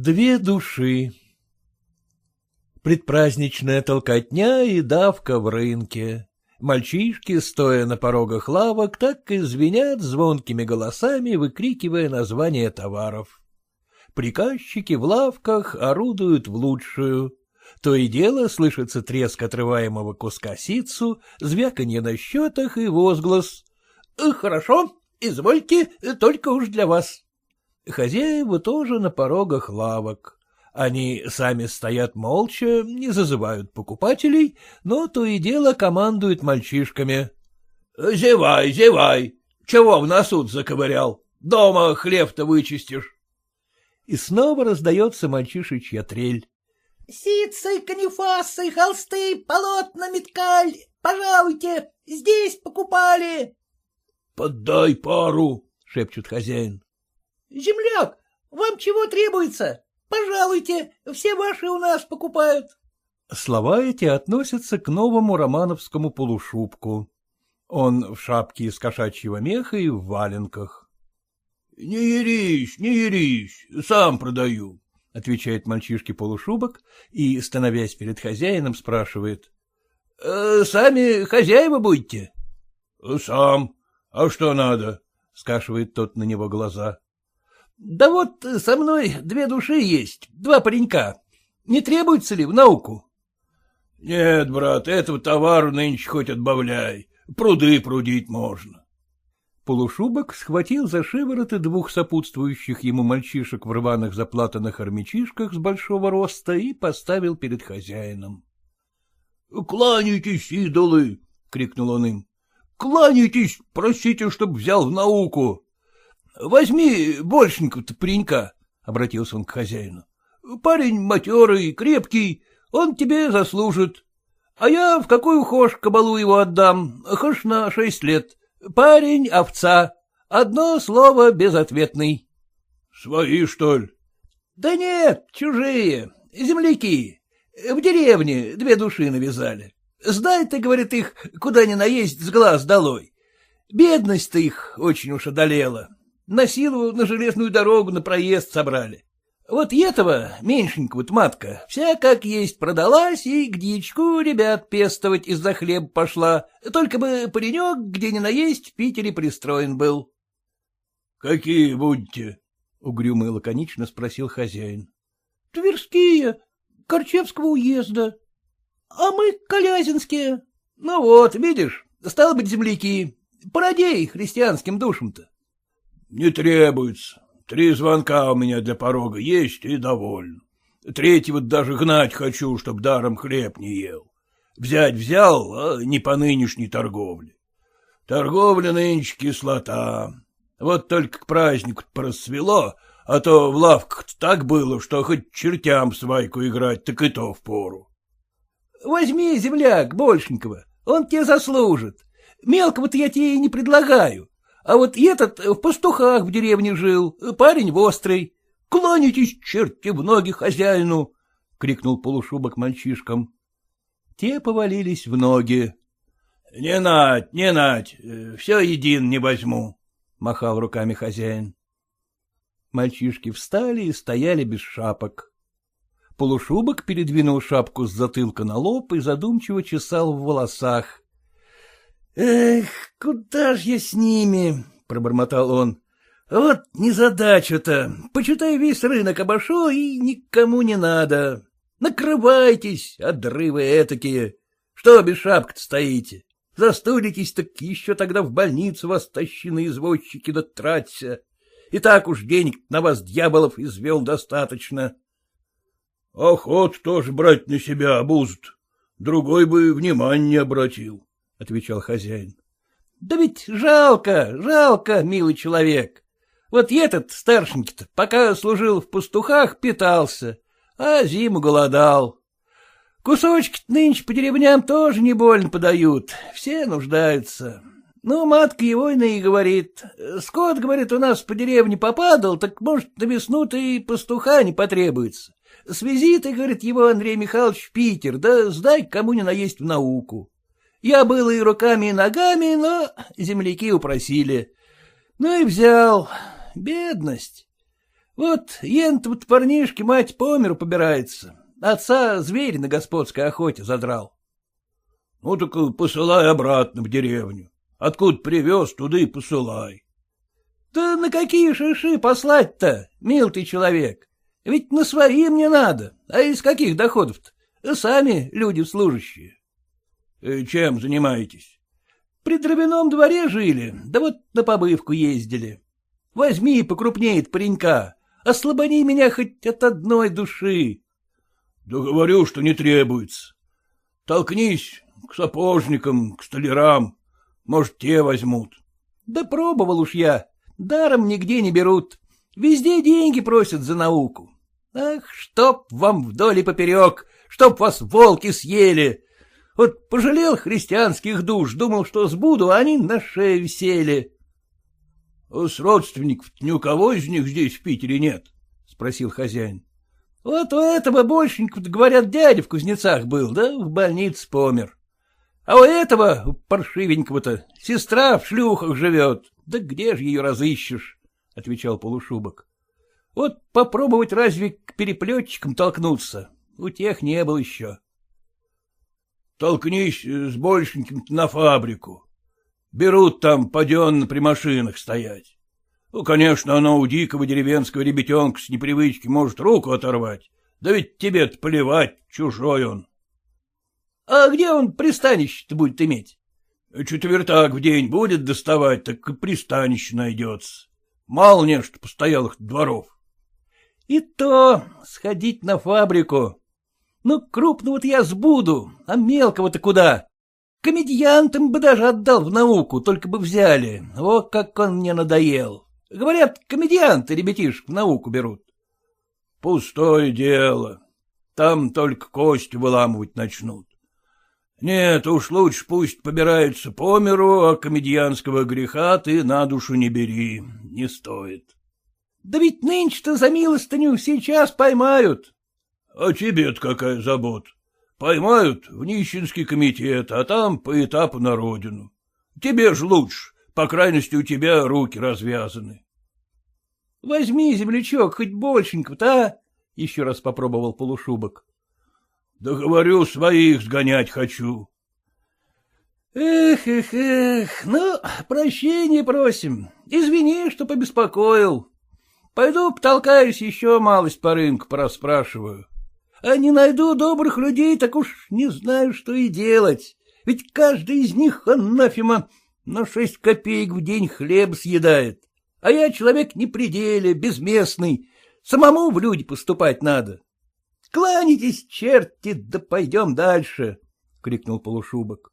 Две души Предпраздничная толкотня и давка в рынке. Мальчишки, стоя на порогах лавок, так и звенят звонкими голосами, выкрикивая названия товаров. Приказчики в лавках орудуют в лучшую. То и дело слышится треск отрываемого куска ситцу, звяканье на счетах и возглас. «Э, — Хорошо, извольте, только уж для вас. Хозяева тоже на порогах лавок. Они сами стоят молча, не зазывают покупателей, но то и дело командуют мальчишками. — Зевай, зевай! Чего в носу заковырял? Дома хлеб-то вычистишь. И снова раздается мальчишечья трель. — Ситцы, канифасы, холсты, полотна, меткаль, пожалуйте, здесь покупали. — Поддай пару, — шепчет хозяин. — Земляк, вам чего требуется? Пожалуйте, все ваши у нас покупают. Слова эти относятся к новому романовскому полушубку. Он в шапке из кошачьего меха и в валенках. — Не ерись, не ерись, сам продаю, — отвечает мальчишке полушубок и, становясь перед хозяином, спрашивает. «Э, — Сами хозяева будете? — Сам. А что надо? — скашивает тот на него глаза. — Да вот со мной две души есть, два паренька. Не требуется ли в науку? — Нет, брат, этого товару нынче хоть отбавляй. Пруды прудить можно. Полушубок схватил за шивороты двух сопутствующих ему мальчишек в рваных заплатанных армячишках с большого роста и поставил перед хозяином. — Кланяйтесь, идолы! — крикнул он им. — Кланяйтесь, просите, чтоб взял в науку. — Возьми большенького-то паренька, — обратился он к хозяину. — Парень матерый, крепкий, он тебе заслужит. А я в какую хошь кабалу его отдам, хошь на шесть лет. Парень — овца. Одно слово безответный. — Свои, что ли? — Да нет, чужие, земляки. В деревне две души навязали. Сдай ты, говорит, их куда ни наесть с глаз долой. Бедность-то их очень уж одолела. На силу на железную дорогу на проезд собрали. Вот этого, меньшенького-то матка, вся как есть продалась и к дичку ребят пестовать из-за хлеб пошла, только бы паренек, где ни наесть, в Питере пристроен был. — Какие будете? — угрюмо и лаконично спросил хозяин. — Тверские, Корчевского уезда. А мы колязинские. — Ну вот, видишь, стало быть, земляки, породей христианским душам-то. — Не требуется. Три звонка у меня для порога есть и довольно. Третьего даже гнать хочу, чтоб даром хлеб не ел. Взять взял, а не по нынешней торговле. Торговля нынче кислота. Вот только к празднику порасцвело, а то в лавках так было, что хоть чертям свайку играть, так и то впору. — Возьми, земляк, большенького, он тебе заслужит. Мелкого-то я тебе и не предлагаю. А вот этот в пастухах в деревне жил, парень острый. Кланяйтесь, черти, в ноги хозяину! — крикнул полушубок мальчишкам. Те повалились в ноги. — Не нать, не нать, все един не возьму, — махал руками хозяин. Мальчишки встали и стояли без шапок. Полушубок передвинул шапку с затылка на лоб и задумчиво чесал в волосах. Эх, куда ж я с ними? — пробормотал он. — Вот незадача-то. Почитай, весь рынок обошел, и никому не надо. Накрывайтесь, отрывы этакие. Что без шапки стоите? Застудитесь, так еще тогда в больницу вас тащины извозчики да. И так уж денег на вас дьяволов извел достаточно. — Охот тоже брать на себя обузут. Другой бы внимания обратил. — отвечал хозяин. — Да ведь жалко, жалко, милый человек. Вот этот старшенький-то, пока служил в пастухах, питался, а зиму голодал. Кусочки нынче по деревням тоже не больно подают, все нуждаются. Ну, матка его и говорит. Скот, говорит, у нас по деревне попадал, так, может, на весну-то и пастуха не потребуется. Свези ты, говорит, его Андрей Михайлович в Питер, да сдай кому ни наесть в науку. Я был и руками, и ногами, но земляки упросили. Ну и взял. Бедность. Вот ент вот парнишки мать по миру побирается. Отца зверь на господской охоте задрал. — Ну так посылай обратно в деревню. Откуда привез, туда и посылай. — Да на какие шиши послать-то, мил ты человек? Ведь на свои мне надо, а из каких доходов-то? Сами люди служащие. Э, — Чем занимаетесь? — При дровяном дворе жили, да вот на побывку ездили. Возьми покрупнеет паренька, ослабони меня хоть от одной души. — Да говорю, что не требуется. Толкнись к сапожникам, к столярам, может, те возьмут. — Да пробовал уж я, даром нигде не берут. Везде деньги просят за науку. Ах, чтоб вам вдоль и поперек, чтоб вас волки съели. Вот пожалел христианских душ, думал, что сбуду, а они на шее сели. — а С родственников ни у кого из них здесь в Питере нет? — спросил хозяин. — Вот у этого большенького, говорят, дядя в кузнецах был, да в больнице помер. А у этого, паршивенького-то, сестра в шлюхах живет. Да где же ее разыщешь? — отвечал полушубок. — Вот попробовать разве к переплетчикам толкнуться? У тех не было еще. — Толкнись с большеньким на фабрику. Берут там паденно при машинах стоять. Ну, конечно, оно у дикого деревенского ребятенка с непривычки может руку оторвать. Да ведь тебе-то плевать, чужой он. А где он пристанище-то будет иметь? Четвертак в день будет доставать, так и пристанище найдется. Мало нечто постоялых дворов. И то сходить на фабрику. Ну, крупного-то я сбуду, а мелкого-то куда? Комедиантам бы даже отдал в науку, только бы взяли. О, как он мне надоел. Говорят, комедианты ребятишек в науку берут. Пустое дело. Там только кость выламывать начнут. Нет, уж лучше пусть побираются по миру, а комедианского греха ты на душу не бери, не стоит. Да ведь нынче-то за милостыню сейчас поймают. А тебе-то какая забота? Поймают в нищенский комитет, а там по этапу на родину. Тебе ж лучше, по крайности у тебя руки развязаны. — Возьми, землячок, хоть большенько-то, а? — еще раз попробовал полушубок. Да говорю, своих сгонять хочу. Эх, эх, эх, ну, прощения просим. Извини, что побеспокоил. Пойду потолкаюсь еще малость по рынку пораспрашиваю. А не найду добрых людей, так уж не знаю, что и делать. Ведь каждый из них, анафема, на шесть копеек в день хлеб съедает. А я человек не пределе, безместный. Самому в люди поступать надо. — Кланяйтесь, черти, да пойдем дальше! — крикнул полушубок.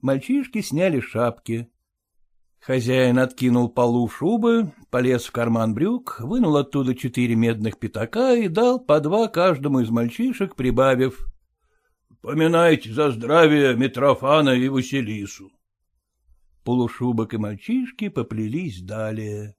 Мальчишки сняли шапки. Хозяин откинул полу шубы, полез в карман брюк, вынул оттуда четыре медных пятака и дал по два каждому из мальчишек, прибавив. — Поминайте за здравие Митрофана и Василису. Полушубок и мальчишки поплелись далее.